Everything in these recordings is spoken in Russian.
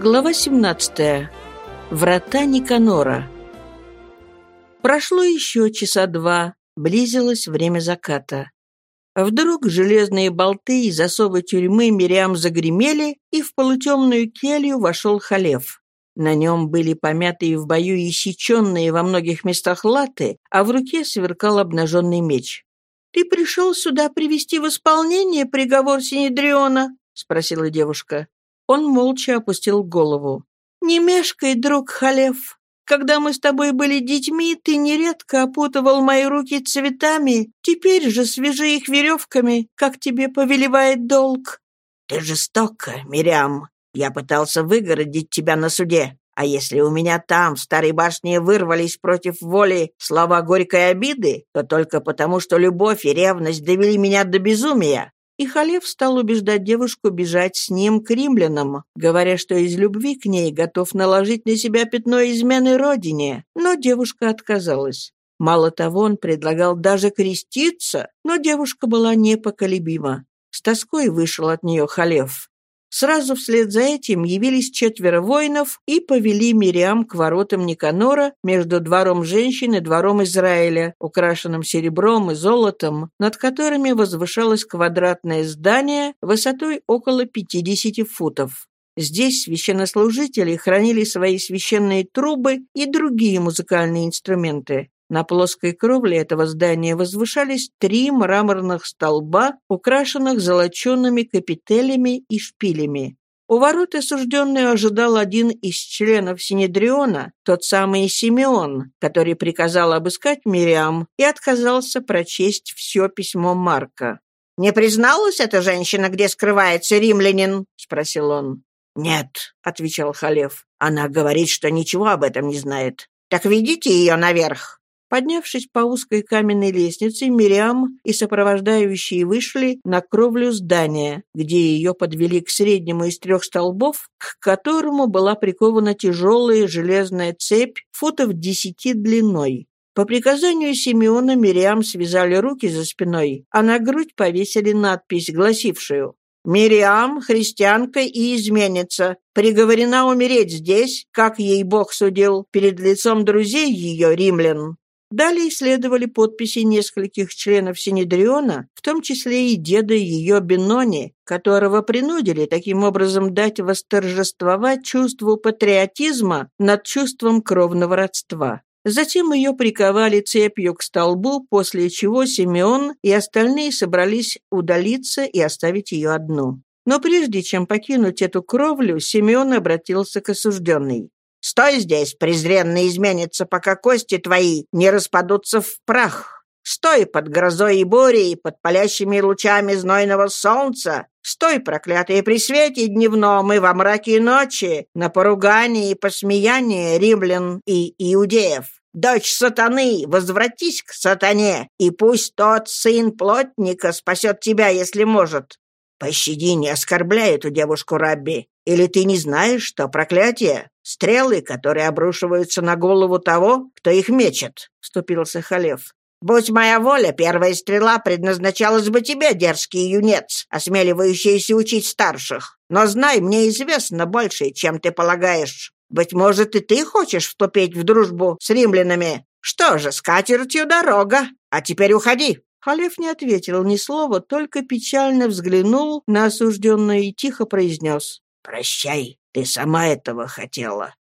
Глава 17. Врата Никанора. Прошло еще часа два, близилось время заката. Вдруг железные болты и засовы тюрьмы Мириам загремели, и в полутемную келью вошел Халев. На нем были помятые в бою и сеченные во многих местах латы, а в руке сверкал обнаженный меч. «Ты пришел сюда привести в исполнение приговор Синедриона?» — спросила девушка. Он молча опустил голову. «Не мешкай, друг Халев. Когда мы с тобой были детьми, ты нередко опутывал мои руки цветами. Теперь же свяжи их веревками, как тебе повелевает долг». «Ты жестока, Мирям. Я пытался выгородить тебя на суде. А если у меня там, в старой башне, вырвались против воли слова горькой обиды, то только потому, что любовь и ревность довели меня до безумия. И Халев стал убеждать девушку бежать с ним к римлянам, говоря, что из любви к ней готов наложить на себя пятно измены родине. Но девушка отказалась. Мало того, он предлагал даже креститься, но девушка была непоколебима. С тоской вышел от нее Халев. Сразу вслед за этим явились четверо воинов и повели Мириам к воротам Никанора между двором женщин и двором Израиля, украшенным серебром и золотом, над которыми возвышалось квадратное здание высотой около 50 футов. Здесь священнослужители хранили свои священные трубы и другие музыкальные инструменты. На плоской кровле этого здания возвышались три мраморных столба, украшенных золоченными капителями и шпилями. У ворот осужденный ожидал один из членов Синедриона, тот самый Симеон, который приказал обыскать Мириам и отказался прочесть все письмо Марка. «Не призналась эта женщина, где скрывается римлянин?» — спросил он. «Нет», — отвечал Халев. «Она говорит, что ничего об этом не знает». «Так ведите ее наверх». Поднявшись по узкой каменной лестнице, Мириам и сопровождающие вышли на кровлю здания, где ее подвели к среднему из трех столбов, к которому была прикована тяжелая железная цепь футов десяти длиной. По приказанию Симеона Мириам связали руки за спиной, а на грудь повесили надпись, гласившую «Мириам, христианка и изменница, приговорена умереть здесь, как ей Бог судил, перед лицом друзей ее, римлян». Далее следовали подписи нескольких членов Синедриона, в том числе и деда ее Бенони, которого принудили таким образом дать восторжествовать чувству патриотизма над чувством кровного родства. Затем ее приковали цепью к столбу, после чего Симеон и остальные собрались удалиться и оставить ее одну. Но прежде чем покинуть эту кровлю, Симеон обратился к осужденной. Стой здесь, презренный изменится, пока кости твои не распадутся в прах. Стой под грозой и бурей, под палящими лучами знойного солнца. Стой, проклятые, при свете дневном и во мраке ночи, на поругании и посмеянии римлян и иудеев. Дочь сатаны, возвратись к сатане, и пусть тот сын плотника спасет тебя, если может. Пощади, не оскорбляй эту девушку, Рабби. Или ты не знаешь, что проклятие — стрелы, которые обрушиваются на голову того, кто их мечет?» — вступился Халев. «Будь моя воля, первая стрела предназначалась бы тебе, дерзкий юнец, осмеливающийся учить старших. Но знай, мне известно больше, чем ты полагаешь. Быть может, и ты хочешь вступить в дружбу с римлянами? Что же, с катертью дорога. А теперь уходи». Халев не ответил ни слова, только печально взглянул на осужденную и тихо произнес. «Прощай, ты сама этого хотела».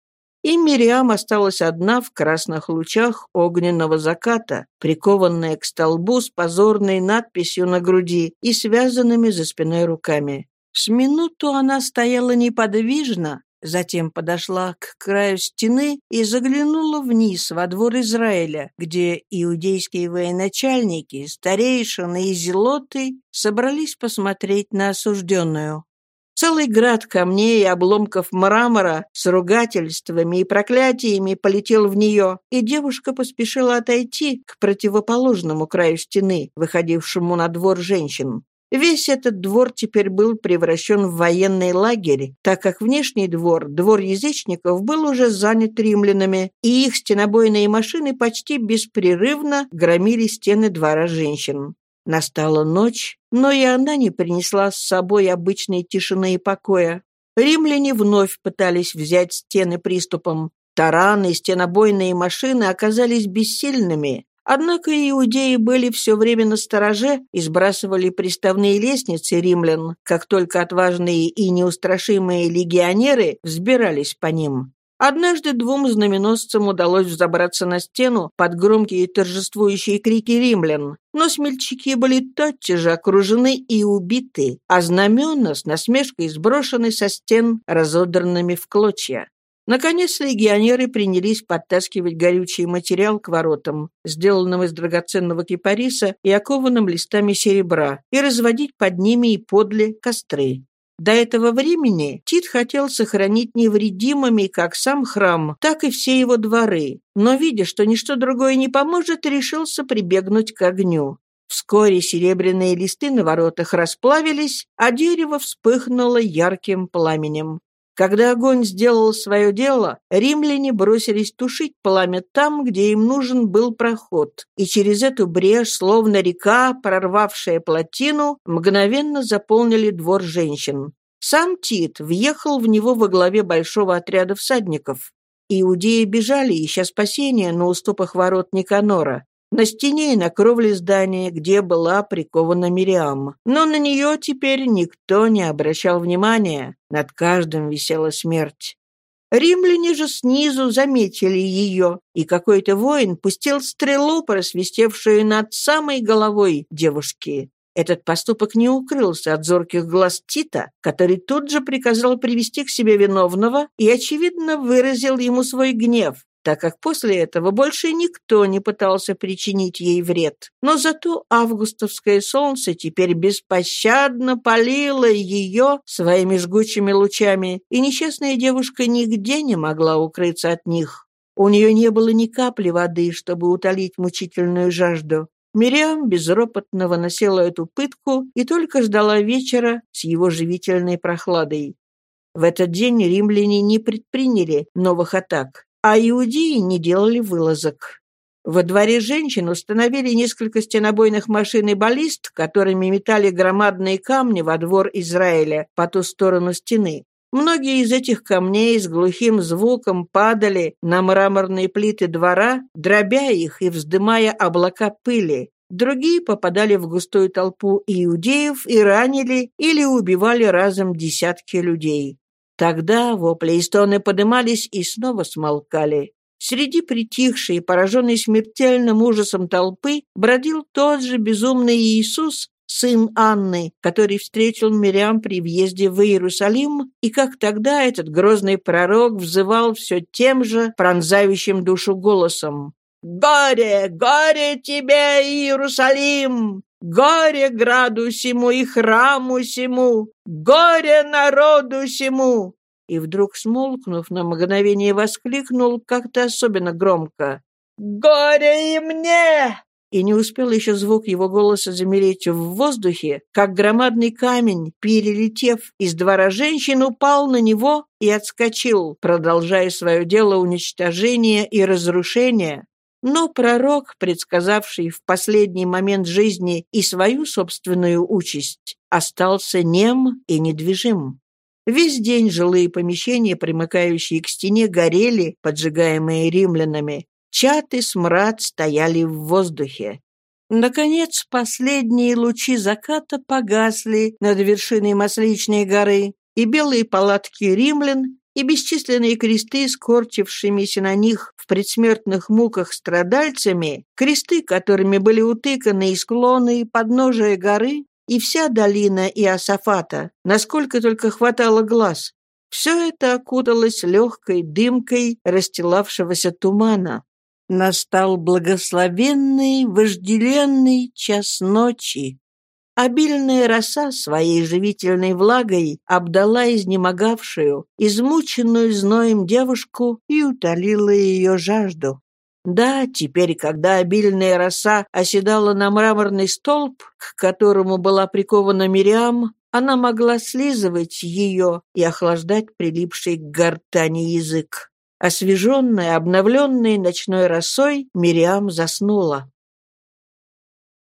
И Мириам осталась одна в красных лучах огненного заката, прикованная к столбу с позорной надписью на груди и связанными за спиной руками. С минуту она стояла неподвижно, затем подошла к краю стены и заглянула вниз во двор Израиля, где иудейские военачальники, старейшины и зелоты собрались посмотреть на осужденную. Целый град камней и обломков мрамора с ругательствами и проклятиями полетел в нее, и девушка поспешила отойти к противоположному краю стены, выходившему на двор женщин. Весь этот двор теперь был превращен в военный лагерь, так как внешний двор, двор язычников, был уже занят римлянами, и их стенобойные машины почти беспрерывно громили стены двора женщин. Настала ночь, но и она не принесла с собой обычной тишины и покоя. Римляне вновь пытались взять стены приступом. Тараны стенобойные машины оказались бессильными. Однако иудеи были все время на стороже и сбрасывали приставные лестницы римлян, как только отважные и неустрашимые легионеры взбирались по ним. Однажды двум знаменосцам удалось взобраться на стену под громкие торжествующие крики римлян, но смельчаки были тотчас же окружены и убиты, а знамена с насмешкой сброшены со стен разодранными в клочья. Наконец легионеры принялись подтаскивать горючий материал к воротам, сделанным из драгоценного кипариса и окованным листами серебра, и разводить под ними и подле костры. До этого времени Тит хотел сохранить невредимыми как сам храм, так и все его дворы, но, видя, что ничто другое не поможет, решился прибегнуть к огню. Вскоре серебряные листы на воротах расплавились, а дерево вспыхнуло ярким пламенем. Когда огонь сделал свое дело, римляне бросились тушить пламя там, где им нужен был проход, и через эту брешь, словно река, прорвавшая плотину, мгновенно заполнили двор женщин. Сам Тит въехал в него во главе большого отряда всадников. Иудеи бежали, ища спасения на уступах ворот Никанора на стене и на кровле здания, где была прикована Мириам. Но на нее теперь никто не обращал внимания. Над каждым висела смерть. Римляне же снизу заметили ее, и какой-то воин пустил стрелу, просвистевшую над самой головой девушки. Этот поступок не укрылся от зорких глаз Тита, который тут же приказал привести к себе виновного и, очевидно, выразил ему свой гнев так как после этого больше никто не пытался причинить ей вред. Но зато августовское солнце теперь беспощадно палило ее своими жгучими лучами, и несчастная девушка нигде не могла укрыться от них. У нее не было ни капли воды, чтобы утолить мучительную жажду. Мириам безропотно выносила эту пытку и только ждала вечера с его живительной прохладой. В этот день римляне не предприняли новых атак а иудеи не делали вылазок. Во дворе женщин установили несколько стенобойных машин и баллист, которыми метали громадные камни во двор Израиля по ту сторону стены. Многие из этих камней с глухим звуком падали на мраморные плиты двора, дробя их и вздымая облака пыли. Другие попадали в густую толпу иудеев и ранили или убивали разом десятки людей. Тогда вопли и стоны подымались и снова смолкали. Среди притихшей, пораженной смертельным ужасом толпы, бродил тот же безумный Иисус, сын Анны, который встретил Мириам при въезде в Иерусалим, и как тогда этот грозный пророк взывал все тем же пронзающим душу голосом. «Горе, горе тебе, Иерусалим! Горе граду сему и храму сему! Горе народу сему!» И вдруг, смолкнув, на мгновение воскликнул как-то особенно громко. «Горе и мне!» И не успел еще звук его голоса замереть в воздухе, как громадный камень, перелетев из двора женщин, упал на него и отскочил, продолжая свое дело уничтожения и разрушения, но пророк, предсказавший в последний момент жизни и свою собственную участь, остался нем и недвижим. Весь день жилые помещения, примыкающие к стене, горели, поджигаемые римлянами. Чат и смрад стояли в воздухе. Наконец, последние лучи заката погасли над вершиной Масличной горы, и белые палатки римлян и бесчисленные кресты, скорчившимися на них в предсмертных муках страдальцами, кресты, которыми были утыканы и склоны, и подножия горы, и вся долина Иосафата, насколько только хватало глаз. Все это окуталось легкой дымкой расстилавшегося тумана. Настал благословенный, вожделенный час ночи. Обильная роса своей живительной влагой обдала изнемогавшую, измученную зноем девушку и утолила ее жажду. Да, теперь, когда обильная роса оседала на мраморный столб, к которому была прикована Мириам, она могла слизывать ее и охлаждать прилипший к гортани язык. Освеженная, обновленная ночной росой, Мириам заснула.